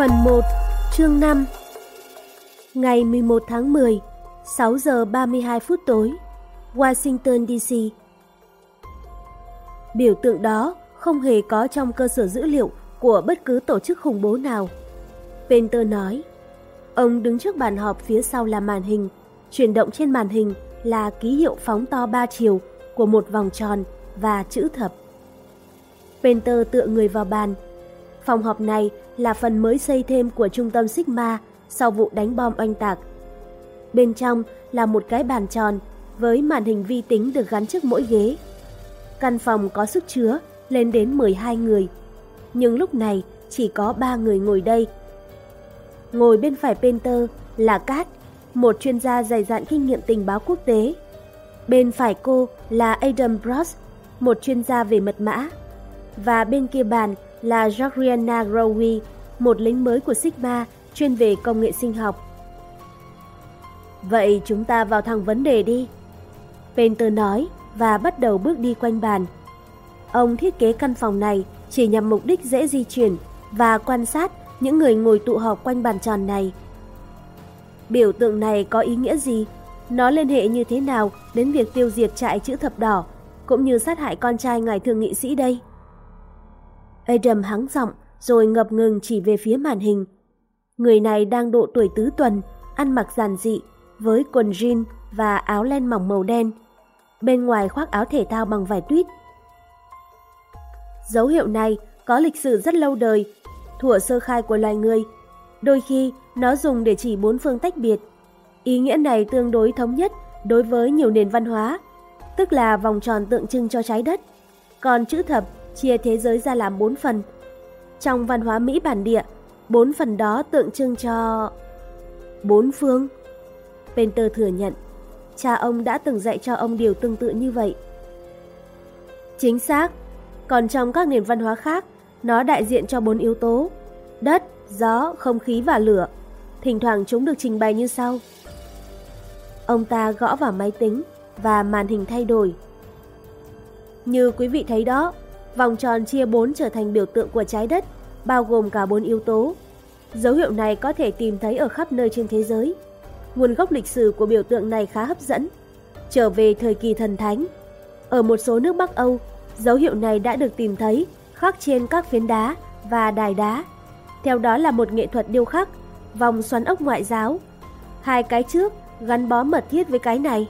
Phần 1, chương 5 Ngày 11 tháng 10, 6 giờ 32 phút tối, Washington DC Biểu tượng đó không hề có trong cơ sở dữ liệu của bất cứ tổ chức khủng bố nào. Penter nói, ông đứng trước bàn họp phía sau là màn hình, chuyển động trên màn hình là ký hiệu phóng to ba chiều của một vòng tròn và chữ thập. Penter tựa người vào bàn. Phòng họp này là phần mới xây thêm của trung tâm Sigma sau vụ đánh bom oanh tạc. Bên trong là một cái bàn tròn với màn hình vi tính được gắn trước mỗi ghế. Căn phòng có sức chứa lên đến 12 người, nhưng lúc này chỉ có 3 người ngồi đây. Ngồi bên phải Penter là Cát, một chuyên gia dày dạn kinh nghiệm tình báo quốc tế. Bên phải cô là Adam Bross, một chuyên gia về mật mã. Và bên kia bàn là Georgiana Growy, một lính mới của Sigma chuyên về công nghệ sinh học. Vậy chúng ta vào thẳng vấn đề đi. Penter nói và bắt đầu bước đi quanh bàn. Ông thiết kế căn phòng này chỉ nhằm mục đích dễ di chuyển và quan sát những người ngồi tụ họp quanh bàn tròn này. Biểu tượng này có ý nghĩa gì? Nó liên hệ như thế nào đến việc tiêu diệt trại chữ thập đỏ, cũng như sát hại con trai ngài thượng nghị sĩ đây? Adam hắng giọng rồi ngập ngừng chỉ về phía màn hình. Người này đang độ tuổi tứ tuần, ăn mặc giản dị, với quần jean và áo len mỏng màu đen. Bên ngoài khoác áo thể thao bằng vải tuyết. Dấu hiệu này có lịch sử rất lâu đời, thuở sơ khai của loài người. Đôi khi nó dùng để chỉ bốn phương tách biệt. Ý nghĩa này tương đối thống nhất đối với nhiều nền văn hóa, tức là vòng tròn tượng trưng cho trái đất. Còn chữ thập chia thế giới ra làm bốn phần. Trong văn hóa Mỹ bản địa, bốn phần đó tượng trưng cho... Bốn phương. Penter thừa nhận, cha ông đã từng dạy cho ông điều tương tự như vậy. Chính xác, còn trong các nền văn hóa khác, nó đại diện cho bốn yếu tố, đất, gió, không khí và lửa. Thỉnh thoảng chúng được trình bày như sau. Ông ta gõ vào máy tính và màn hình thay đổi. Như quý vị thấy đó, vòng tròn chia 4 trở thành biểu tượng của trái đất, bao gồm cả bốn yếu tố. Dấu hiệu này có thể tìm thấy ở khắp nơi trên thế giới. Nguồn gốc lịch sử của biểu tượng này khá hấp dẫn. Trở về thời kỳ thần thánh, ở một số nước Bắc Âu, dấu hiệu này đã được tìm thấy khắc trên các phiến đá và đài đá. Theo đó là một nghệ thuật điêu khắc, vòng xoắn ốc ngoại giáo. Hai cái trước gắn bó mật thiết với cái này.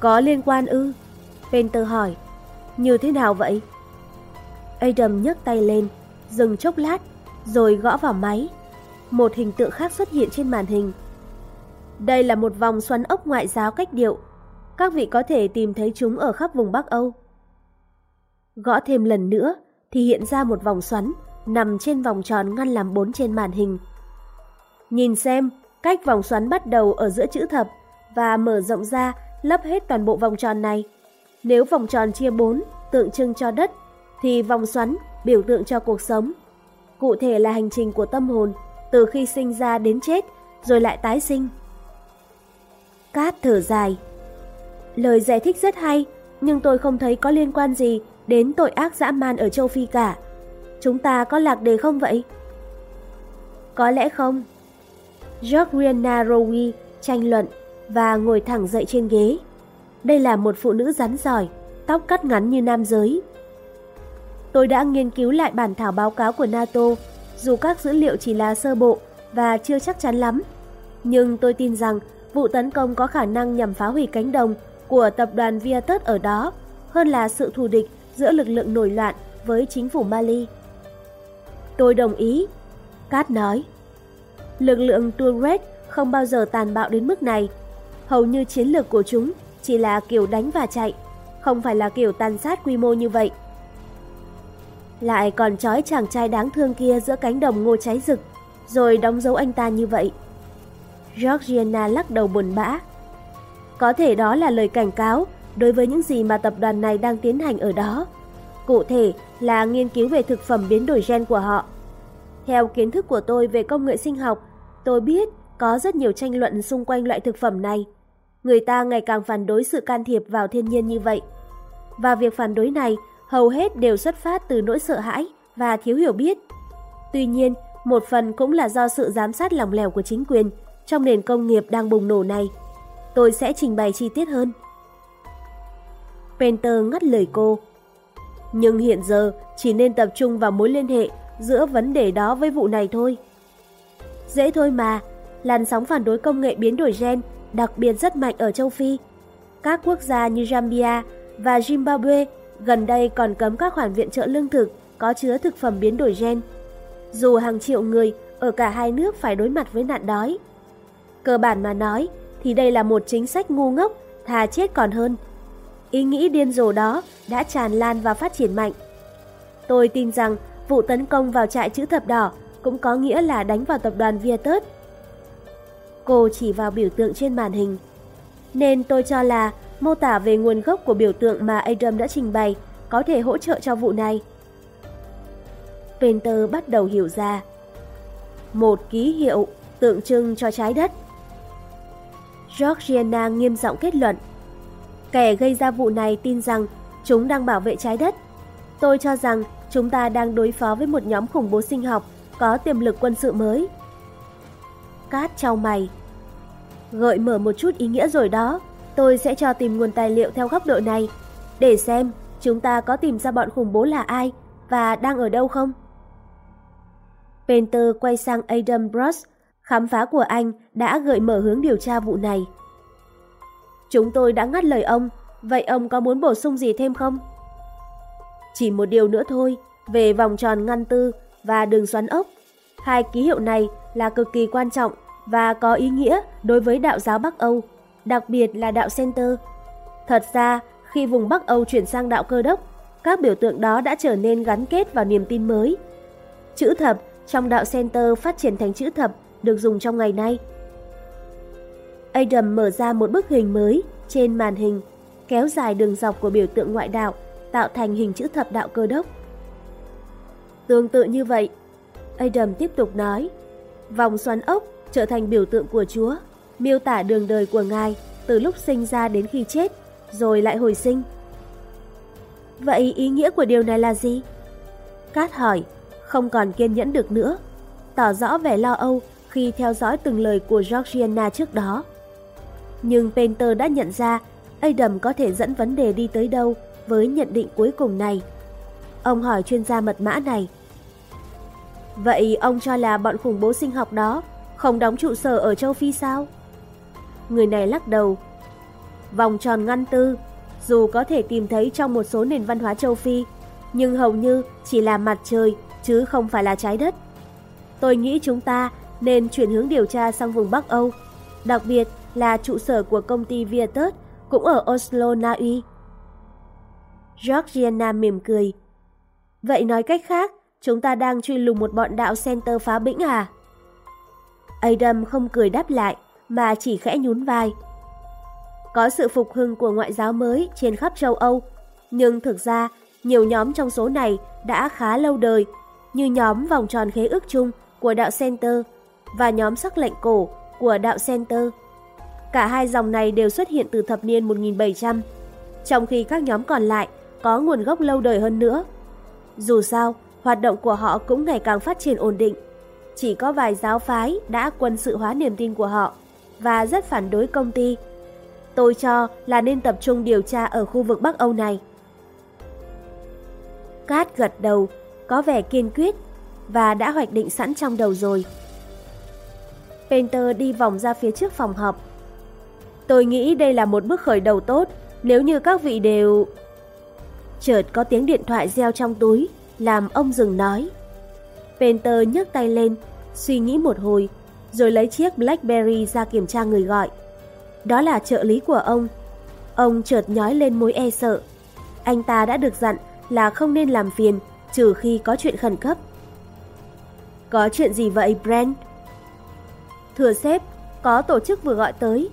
Có liên quan ư? Penter hỏi. Như thế nào vậy? Adam nhấc tay lên, dừng chốc lát, rồi gõ vào máy. Một hình tượng khác xuất hiện trên màn hình. Đây là một vòng xoắn ốc ngoại giáo cách điệu. Các vị có thể tìm thấy chúng ở khắp vùng Bắc Âu. Gõ thêm lần nữa thì hiện ra một vòng xoắn nằm trên vòng tròn ngăn làm bốn trên màn hình. Nhìn xem, cách vòng xoắn bắt đầu ở giữa chữ thập và mở rộng ra lấp hết toàn bộ vòng tròn này. Nếu vòng tròn chia 4 tượng trưng cho đất, thì vòng xoắn biểu tượng cho cuộc sống. Cụ thể là hành trình của tâm hồn, từ khi sinh ra đến chết, rồi lại tái sinh. Cát thở dài. Lời giải thích rất hay, nhưng tôi không thấy có liên quan gì đến tội ác dã man ở châu Phi cả. Chúng ta có lạc đề không vậy? Có lẽ không. Georgiana Rowe tranh luận và ngồi thẳng dậy trên ghế. Đây là một phụ nữ rắn giỏi, tóc cắt ngắn như nam giới. Tôi đã nghiên cứu lại bản thảo báo cáo của NATO, dù các dữ liệu chỉ là sơ bộ và chưa chắc chắn lắm. Nhưng tôi tin rằng vụ tấn công có khả năng nhằm phá hủy cánh đồng của tập đoàn Viatus ở đó hơn là sự thù địch giữa lực lượng nổi loạn với chính phủ Mali. Tôi đồng ý, Cát nói. Lực lượng Tuareg không bao giờ tàn bạo đến mức này. Hầu như chiến lược của chúng chỉ là kiểu đánh và chạy, không phải là kiểu tàn sát quy mô như vậy. Lại còn trói chàng trai đáng thương kia giữa cánh đồng ngô cháy rực, rồi đóng dấu anh ta như vậy. Georgiana lắc đầu buồn bã. Có thể đó là lời cảnh cáo đối với những gì mà tập đoàn này đang tiến hành ở đó. Cụ thể là nghiên cứu về thực phẩm biến đổi gen của họ. Theo kiến thức của tôi về công nghệ sinh học, tôi biết có rất nhiều tranh luận xung quanh loại thực phẩm này. Người ta ngày càng phản đối sự can thiệp vào thiên nhiên như vậy. Và việc phản đối này hầu hết đều xuất phát từ nỗi sợ hãi và thiếu hiểu biết. Tuy nhiên, một phần cũng là do sự giám sát lỏng lẻo của chính quyền trong nền công nghiệp đang bùng nổ này. Tôi sẽ trình bày chi tiết hơn. Penter ngắt lời cô. Nhưng hiện giờ chỉ nên tập trung vào mối liên hệ giữa vấn đề đó với vụ này thôi. Dễ thôi mà, làn sóng phản đối công nghệ biến đổi gen đặc biệt rất mạnh ở châu Phi. Các quốc gia như Zambia và Zimbabwe gần đây còn cấm các khoản viện trợ lương thực có chứa thực phẩm biến đổi gen. Dù hàng triệu người ở cả hai nước phải đối mặt với nạn đói. Cơ bản mà nói thì đây là một chính sách ngu ngốc, thà chết còn hơn. Ý nghĩ điên rồ đó đã tràn lan và phát triển mạnh. Tôi tin rằng vụ tấn công vào trại chữ thập đỏ cũng có nghĩa là đánh vào tập đoàn Vietjet. Cô chỉ vào biểu tượng trên màn hình. Nên tôi cho là mô tả về nguồn gốc của biểu tượng mà Adam đã trình bày có thể hỗ trợ cho vụ này. Penter bắt đầu hiểu ra. Một ký hiệu tượng trưng cho trái đất. Georgiana nghiêm giọng kết luận. Kẻ gây ra vụ này tin rằng chúng đang bảo vệ trái đất. Tôi cho rằng chúng ta đang đối phó với một nhóm khủng bố sinh học có tiềm lực quân sự mới. Cát trao mày. Gợi mở một chút ý nghĩa rồi đó, tôi sẽ cho tìm nguồn tài liệu theo góc độ này, để xem chúng ta có tìm ra bọn khủng bố là ai và đang ở đâu không. Penter quay sang Adam Bruss, Khám phá của anh đã gợi mở hướng điều tra vụ này. Chúng tôi đã ngắt lời ông, vậy ông có muốn bổ sung gì thêm không? Chỉ một điều nữa thôi, về vòng tròn ngăn tư và đường xoắn ốc. Hai ký hiệu này là cực kỳ quan trọng và có ý nghĩa đối với đạo giáo Bắc Âu, đặc biệt là đạo Center. Thật ra, khi vùng Bắc Âu chuyển sang đạo cơ đốc, các biểu tượng đó đã trở nên gắn kết vào niềm tin mới. Chữ thập trong đạo Center phát triển thành chữ thập được dùng trong ngày nay. Adam mở ra một bức hình mới trên màn hình, kéo dài đường dọc của biểu tượng ngoại đạo, tạo thành hình chữ thập đạo cơ đốc. Tương tự như vậy, Adam tiếp tục nói, vòng xoắn ốc trở thành biểu tượng của Chúa, miêu tả đường đời của Ngài từ lúc sinh ra đến khi chết, rồi lại hồi sinh. Vậy ý nghĩa của điều này là gì? Cát hỏi, không còn kiên nhẫn được nữa, tỏ rõ vẻ lo âu khi theo dõi từng lời của Georgiana trước đó. Nhưng Painter đã nhận ra Adam có thể dẫn vấn đề đi tới đâu với nhận định cuối cùng này. Ông hỏi chuyên gia mật mã này. Vậy ông cho là bọn khủng bố sinh học đó không đóng trụ sở ở châu Phi sao? Người này lắc đầu. Vòng tròn ngăn tư, dù có thể tìm thấy trong một số nền văn hóa châu Phi, nhưng hầu như chỉ là mặt trời chứ không phải là trái đất. Tôi nghĩ chúng ta nên chuyển hướng điều tra sang vùng Bắc Âu, đặc biệt là trụ sở của công ty Vietjet cũng ở Oslo, Na Uy. Georgiana mỉm cười. Vậy nói cách khác, chúng ta đang truy lùng một bọn đạo center phá bĩnh à? Adam không cười đáp lại, mà chỉ khẽ nhún vai. Có sự phục hưng của ngoại giáo mới trên khắp châu Âu, nhưng thực ra nhiều nhóm trong số này đã khá lâu đời, như nhóm vòng tròn khế ước chung của đạo Center và nhóm sắc lệnh cổ của đạo Center. Cả hai dòng này đều xuất hiện từ thập niên 1700, trong khi các nhóm còn lại có nguồn gốc lâu đời hơn nữa. Dù sao, hoạt động của họ cũng ngày càng phát triển ổn định. Chỉ có vài giáo phái đã quân sự hóa niềm tin của họ và rất phản đối công ty. Tôi cho là nên tập trung điều tra ở khu vực Bắc Âu này. Cát gật đầu, có vẻ kiên quyết và đã hoạch định sẵn trong đầu rồi. Painter đi vòng ra phía trước phòng họp. Tôi nghĩ đây là một bước khởi đầu tốt nếu như các vị đều... Chợt có tiếng điện thoại reo trong túi, làm ông dừng nói. Penter nhấc tay lên, suy nghĩ một hồi, rồi lấy chiếc Blackberry ra kiểm tra người gọi. Đó là trợ lý của ông. Ông chợt nhói lên mối e sợ. Anh ta đã được dặn là không nên làm phiền, trừ khi có chuyện khẩn cấp. Có chuyện gì vậy Brent? Thưa sếp, có tổ chức vừa gọi tới.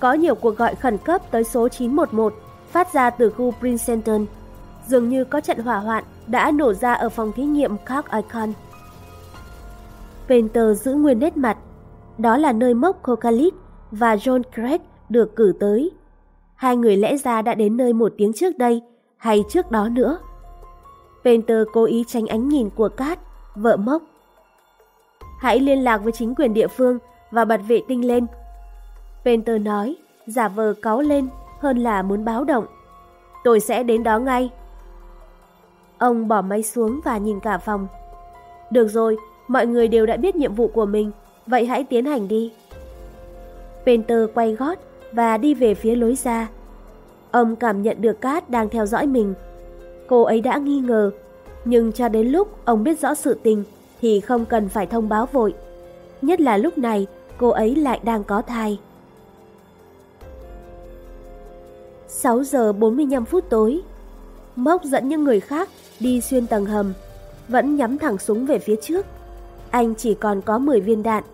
Có nhiều cuộc gọi khẩn cấp tới số 911 phát ra từ khu Princeton. Dường như có trận hỏa hoạn đã nổ ra ở phòng thí nghiệm Clark Icon. Painter giữ nguyên nét mặt. Đó là nơi mốc Cocalit và John Craig được cử tới. Hai người lẽ ra đã đến nơi một tiếng trước đây hay trước đó nữa. Painter cố ý tránh ánh nhìn của Cát, vợ mốc. hãy liên lạc với chính quyền địa phương và bật vệ tinh lên. Painter nói, giả vờ cáu lên hơn là muốn báo động. Tôi sẽ đến đó ngay. Ông bỏ máy xuống và nhìn cả phòng. Được rồi, mọi người đều đã biết nhiệm vụ của mình, vậy hãy tiến hành đi. Penter quay gót và đi về phía lối ra. Ông cảm nhận được Cát đang theo dõi mình. Cô ấy đã nghi ngờ, nhưng cho đến lúc ông biết rõ sự tình thì không cần phải thông báo vội. Nhất là lúc này cô ấy lại đang có thai. 6 giờ 45 phút tối, Mốc dẫn những người khác đi xuyên tầng hầm, vẫn nhắm thẳng súng về phía trước. Anh chỉ còn có 10 viên đạn,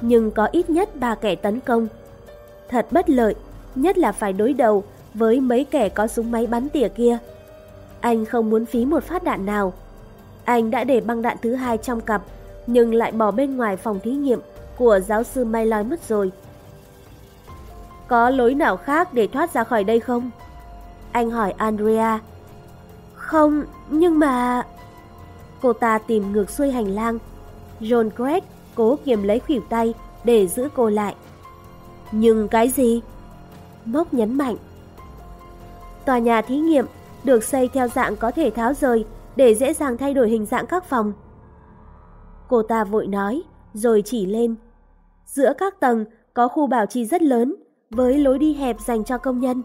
nhưng có ít nhất 3 kẻ tấn công. Thật bất lợi, nhất là phải đối đầu với mấy kẻ có súng máy bắn tỉa kia. Anh không muốn phí một phát đạn nào. Anh đã để băng đạn thứ hai trong cặp, nhưng lại bỏ bên ngoài phòng thí nghiệm của giáo sư may Loi mất rồi. Có lối nào khác để thoát ra khỏi đây không? Anh hỏi Andrea. Không, nhưng mà... Cô ta tìm ngược xuôi hành lang. John Craig cố kiềm lấy khỉu tay để giữ cô lại. Nhưng cái gì? Mốc nhấn mạnh. Tòa nhà thí nghiệm được xây theo dạng có thể tháo rời để dễ dàng thay đổi hình dạng các phòng. Cô ta vội nói, rồi chỉ lên. Giữa các tầng có khu bảo trì rất lớn, với lối đi hẹp dành cho công nhân.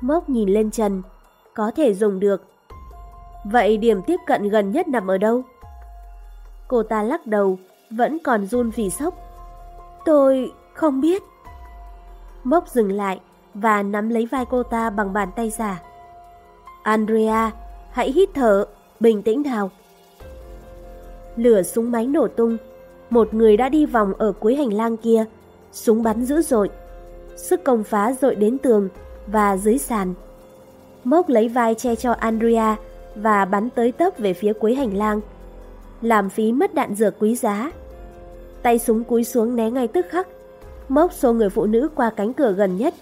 Mốc nhìn lên trần, có thể dùng được. Vậy điểm tiếp cận gần nhất nằm ở đâu? Cô ta lắc đầu, vẫn còn run vì sốc. Tôi không biết. Mốc dừng lại và nắm lấy vai cô ta bằng bàn tay giả. Andrea, hãy hít thở, bình tĩnh nào. Lửa súng máy nổ tung, một người đã đi vòng ở cuối hành lang kia, súng bắn dữ dội. Sức công phá dội đến tường và dưới sàn. Mốc lấy vai che cho Andrea và bắn tới tấp về phía cuối hành lang. Làm phí mất đạn dược quý giá. Tay súng cúi xuống né ngay tức khắc. Mốc xô người phụ nữ qua cánh cửa gần nhất.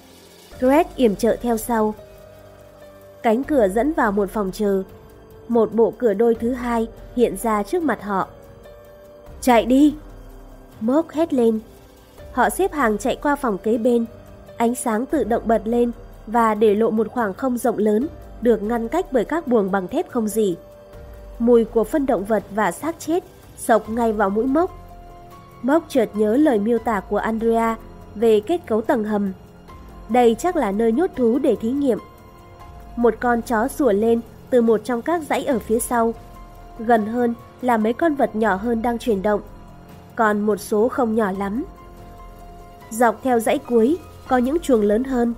Greg yểm trợ theo sau. Cánh cửa dẫn vào một phòng chờ. Một bộ cửa đôi thứ hai hiện ra trước mặt họ. Chạy đi! Mốc hét lên. Họ xếp hàng chạy qua phòng kế bên. Ánh sáng tự động bật lên và để lộ một khoảng không rộng lớn được ngăn cách bởi các buồng bằng thép không gì. Mùi của phân động vật và xác chết sộc ngay vào mũi Mốc. Mốc chợt nhớ lời miêu tả của Andrea về kết cấu tầng hầm. Đây chắc là nơi nhốt thú để thí nghiệm. Một con chó sủa lên từ một trong các dãy ở phía sau. Gần hơn là mấy con vật nhỏ hơn đang chuyển động, còn một số không nhỏ lắm. Dọc theo dãy cuối có những chuồng lớn hơn.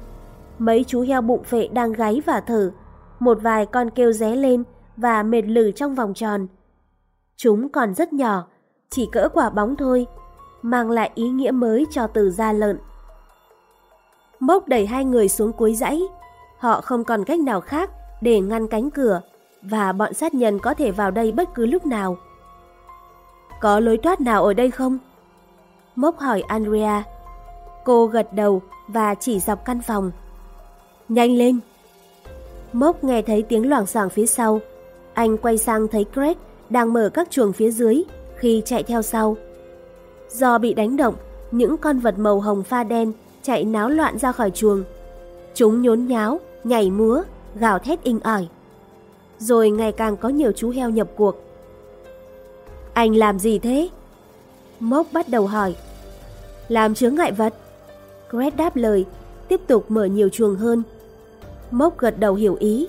Mấy chú heo bụng phệ đang gáy và thở, một vài con kêu ré lên và mệt lử trong vòng tròn. Chúng còn rất nhỏ, chỉ cỡ quả bóng thôi, mang lại ý nghĩa mới cho từ da lợn. Mốc đẩy hai người xuống cuối dãy, họ không còn cách nào khác để ngăn cánh cửa và bọn sát nhân có thể vào đây bất cứ lúc nào. Có lối thoát nào ở đây không? Mốc hỏi Andrea. Cô gật đầu và chỉ dọc căn phòng. Nhanh lên! Mốc nghe thấy tiếng loảng xoảng phía sau. Anh quay sang thấy Craig đang mở các chuồng phía dưới khi chạy theo sau. Do bị đánh động, những con vật màu hồng pha đen chạy náo loạn ra khỏi chuồng. Chúng nhốn nháo, nhảy múa, gào thét inh ỏi. Rồi ngày càng có nhiều chú heo nhập cuộc. Anh làm gì thế? Mốc bắt đầu hỏi. Làm chướng ngại vật. Gret đáp lời, tiếp tục mở nhiều chuồng hơn. Mốc gật đầu hiểu ý.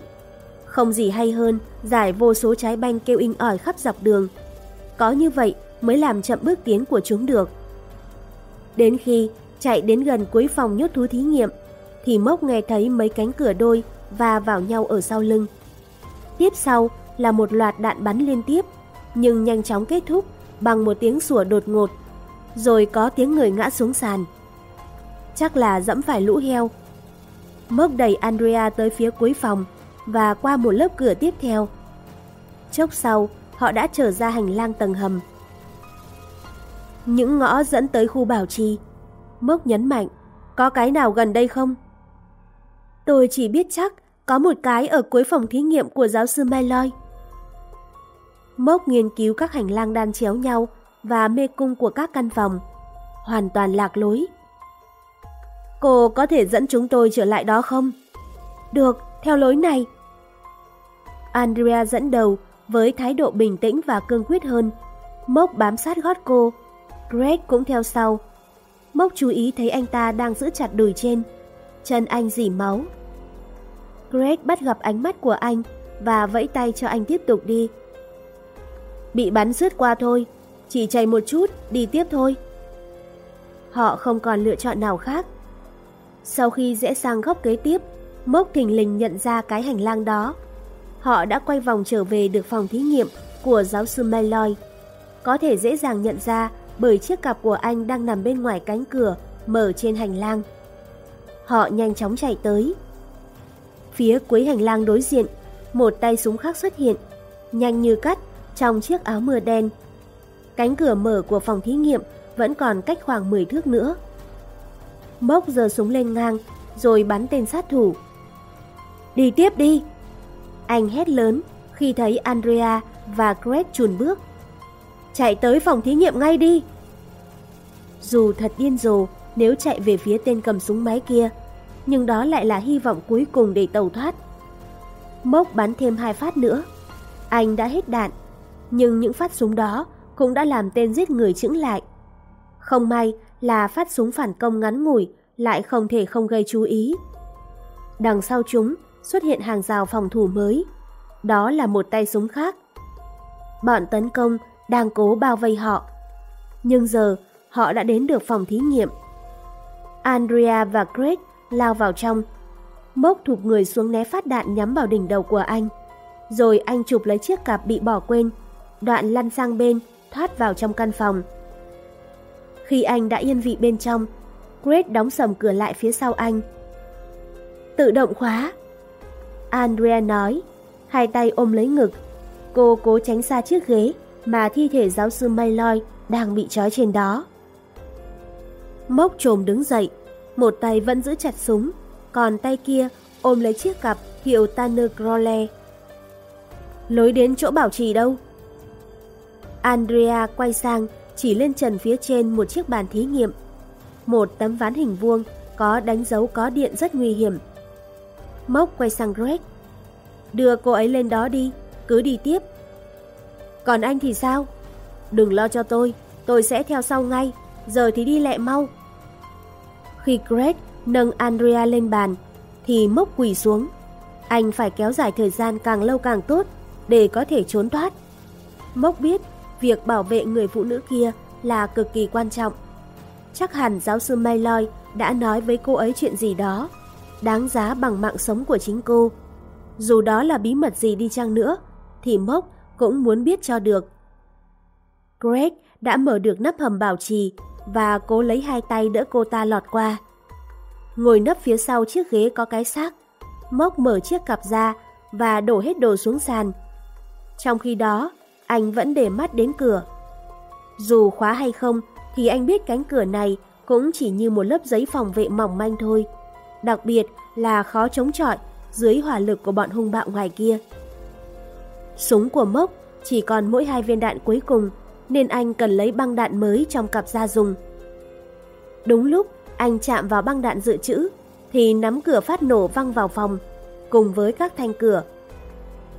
Không gì hay hơn, giải vô số trái banh kêu inh ỏi khắp dọc đường. Có như vậy mới làm chậm bước tiến của chúng được. Đến khi chạy đến gần cuối phòng nhốt thú thí nghiệm, thì Mốc nghe thấy mấy cánh cửa đôi và vào nhau ở sau lưng. Tiếp sau là một loạt đạn bắn liên tiếp, nhưng nhanh chóng kết thúc bằng một tiếng sủa đột ngột, rồi có tiếng người ngã xuống sàn. Chắc là dẫm phải lũ heo. Mốc đẩy Andrea tới phía cuối phòng và qua một lớp cửa tiếp theo. Chốc sau, họ đã trở ra hành lang tầng hầm. Những ngõ dẫn tới khu bảo trì. Mốc nhấn mạnh, có cái nào gần đây không? Tôi chỉ biết chắc có một cái ở cuối phòng thí nghiệm của giáo sư Malloy. Mốc nghiên cứu các hành lang đan chéo nhau và mê cung của các căn phòng. Hoàn toàn lạc lối. Cô có thể dẫn chúng tôi trở lại đó không? Được, theo lối này. Andrea dẫn đầu với thái độ bình tĩnh và cương quyết hơn. Mốc bám sát gót cô. Greg cũng theo sau. Mốc chú ý thấy anh ta đang giữ chặt đùi trên. Chân anh dỉ máu. Greg bắt gặp ánh mắt của anh và vẫy tay cho anh tiếp tục đi. Bị bắn rứt qua thôi, chỉ chạy một chút, đi tiếp thôi. Họ không còn lựa chọn nào khác. Sau khi rẽ sang góc kế tiếp, Mốc thình lình nhận ra cái hành lang đó. Họ đã quay vòng trở về được phòng thí nghiệm của giáo sư Malloy. Có thể dễ dàng nhận ra bởi chiếc cặp của anh đang nằm bên ngoài cánh cửa mở trên hành lang. Họ nhanh chóng chạy tới. Phía cuối hành lang đối diện, một tay súng khác xuất hiện, nhanh như cắt trong chiếc áo mưa đen. Cánh cửa mở của phòng thí nghiệm vẫn còn cách khoảng 10 thước nữa. Mốc giơ súng lên ngang rồi bắn tên sát thủ. Đi tiếp đi! Anh hét lớn khi thấy Andrea và Greg chùn bước. Chạy tới phòng thí nghiệm ngay đi! Dù thật điên rồ nếu chạy về phía tên cầm súng máy kia, nhưng đó lại là hy vọng cuối cùng để tàu thoát. Mốc bắn thêm hai phát nữa. Anh đã hết đạn, nhưng những phát súng đó cũng đã làm tên giết người chững lại. Không may là phát súng phản công ngắn ngủi lại không thể không gây chú ý. Đằng sau chúng xuất hiện hàng rào phòng thủ mới. Đó là một tay súng khác. Bọn tấn công đang cố bao vây họ. Nhưng giờ họ đã đến được phòng thí nghiệm. Andrea và Greg lao vào trong. Mốc thụp người xuống né phát đạn nhắm vào đỉnh đầu của anh. Rồi anh chụp lấy chiếc cặp bị bỏ quên, đoạn lăn sang bên, thoát vào trong căn phòng. Khi anh đã yên vị bên trong, Greg đóng sầm cửa lại phía sau anh. Tự động khóa. Andrea nói, hai tay ôm lấy ngực. Cô cố tránh xa chiếc ghế mà thi thể giáo sư Mayloy đang bị trói trên đó. Mốc trồm đứng dậy, một tay vẫn giữ chặt súng, còn tay kia ôm lấy chiếc cặp hiệu Tanner Crowley. Lối đến chỗ bảo trì đâu? Andrea quay sang chỉ lên trần phía trên một chiếc bàn thí nghiệm. Một tấm ván hình vuông có đánh dấu có điện rất nguy hiểm. Mốc quay sang Greg. Đưa cô ấy lên đó đi, cứ đi tiếp. Còn anh thì sao? Đừng lo cho tôi, tôi sẽ theo sau ngay, giờ thì đi lẹ mau. Khi Greg nâng Andrea lên bàn, thì mốc quỳ xuống. Anh phải kéo dài thời gian càng lâu càng tốt để có thể trốn thoát. Mốc biết việc bảo vệ người phụ nữ kia là cực kỳ quan trọng. Chắc hẳn giáo sư Mayloy đã nói với cô ấy chuyện gì đó, đáng giá bằng mạng sống của chính cô. Dù đó là bí mật gì đi chăng nữa, thì Mốc cũng muốn biết cho được. Greg đã mở được nắp hầm bảo trì và cố lấy hai tay đỡ cô ta lọt qua. Ngồi nấp phía sau chiếc ghế có cái xác, Mốc mở chiếc cặp ra và đổ hết đồ xuống sàn. Trong khi đó, anh vẫn để mắt đến cửa. Dù khóa hay không, thì anh biết cánh cửa này cũng chỉ như một lớp giấy phòng vệ mỏng manh thôi. Đặc biệt là khó chống chọi dưới hỏa lực của bọn hung bạo ngoài kia. Súng của Mốc chỉ còn mỗi hai viên đạn cuối cùng, nên anh cần lấy băng đạn mới trong cặp ra dùng. Đúng lúc anh chạm vào băng đạn dự trữ, thì nắm cửa phát nổ văng vào phòng, cùng với các thanh cửa.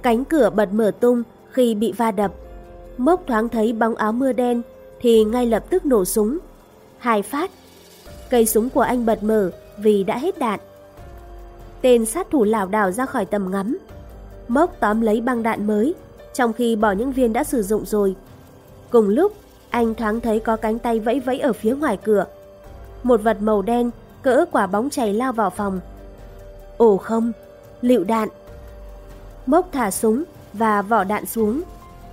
Cánh cửa bật mở tung khi bị va đập. Mốc thoáng thấy bóng áo mưa đen thì ngay lập tức nổ súng. Hai phát. Cây súng của anh bật mở vì đã hết đạn. Tên sát thủ lảo đảo ra khỏi tầm ngắm. Mốc tóm lấy băng đạn mới, trong khi bỏ những viên đã sử dụng rồi. Cùng lúc, anh thoáng thấy có cánh tay vẫy vẫy ở phía ngoài cửa. Một vật màu đen cỡ quả bóng chảy lao vào phòng. Ồ không, lựu đạn. Mốc thả súng và vỏ đạn xuống.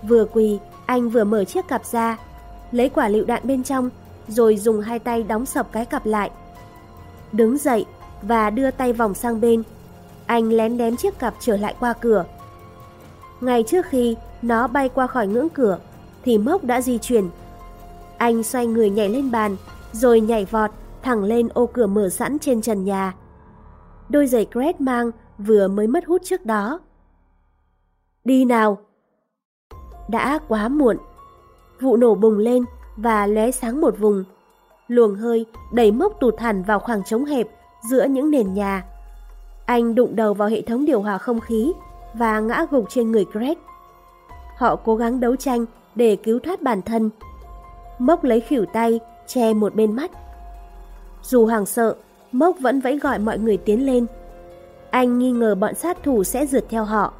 Vừa quỳ, anh vừa mở chiếc cặp ra, lấy quả lựu đạn bên trong, rồi dùng hai tay đóng sập cái cặp lại. Đứng dậy và đưa tay vòng sang bên, anh lén đém chiếc cặp trở lại qua cửa. Ngay trước khi nó bay qua khỏi ngưỡng cửa, thì mốc đã di chuyển. Anh xoay người nhảy lên bàn, rồi nhảy vọt thẳng lên ô cửa mở sẵn trên trần nhà. Đôi giày Gret mang vừa mới mất hút trước đó. Đi nào! Đã quá muộn. Vụ nổ bùng lên và lóe sáng một vùng. Luồng hơi đẩy mốc tụt hẳn vào khoảng trống hẹp giữa những nền nhà. Anh đụng đầu vào hệ thống điều hòa không khí và ngã gục trên người Greg. Họ cố gắng đấu tranh để cứu thoát bản thân. Mốc lấy khỉu tay, che một bên mắt. Dù hoàng sợ, Mốc vẫn vẫy gọi mọi người tiến lên. Anh nghi ngờ bọn sát thủ sẽ rượt theo họ.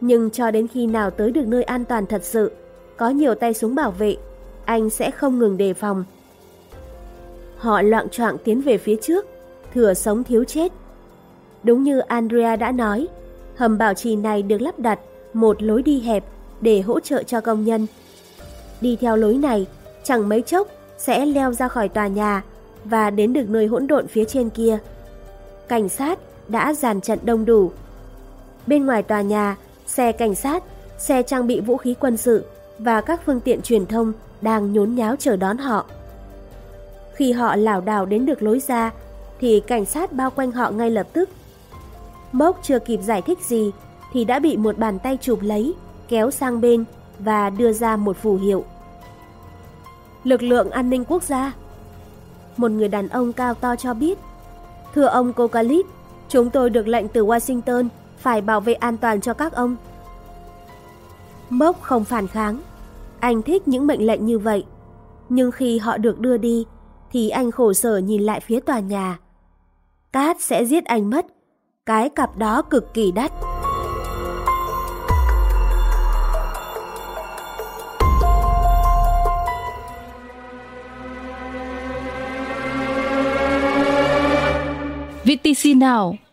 Nhưng cho đến khi nào tới được nơi an toàn thật sự, có nhiều tay súng bảo vệ, anh sẽ không ngừng đề phòng. Họ loạn choạng tiến về phía trước, thừa sống thiếu chết. Đúng như Andrea đã nói, hầm bảo trì này được lắp đặt một lối đi hẹp để hỗ trợ cho công nhân. Đi theo lối này, chẳng mấy chốc sẽ leo ra khỏi tòa nhà và đến được nơi hỗn độn phía trên kia. Cảnh sát đã dàn trận đông đủ. Bên ngoài tòa nhà, xe cảnh sát, xe trang bị vũ khí quân sự và các phương tiện truyền thông đang nhốn nháo chờ đón họ. Khi họ lảo đảo đến được lối ra, thì cảnh sát bao quanh họ ngay lập tức. Mốc chưa kịp giải thích gì thì đã bị một bàn tay chụp lấy, kéo sang bên và đưa ra một phù hiệu. Lực lượng an ninh quốc gia Một người đàn ông cao to cho biết Thưa ông Kokalit, chúng tôi được lệnh từ Washington phải bảo vệ an toàn cho các ông. Mốc không phản kháng. Anh thích những mệnh lệnh như vậy. Nhưng khi họ được đưa đi, thì anh khổ sở nhìn lại phía tòa nhà. Cát sẽ giết anh mất. Cái cặp đó cực kỳ đắt. VTC Now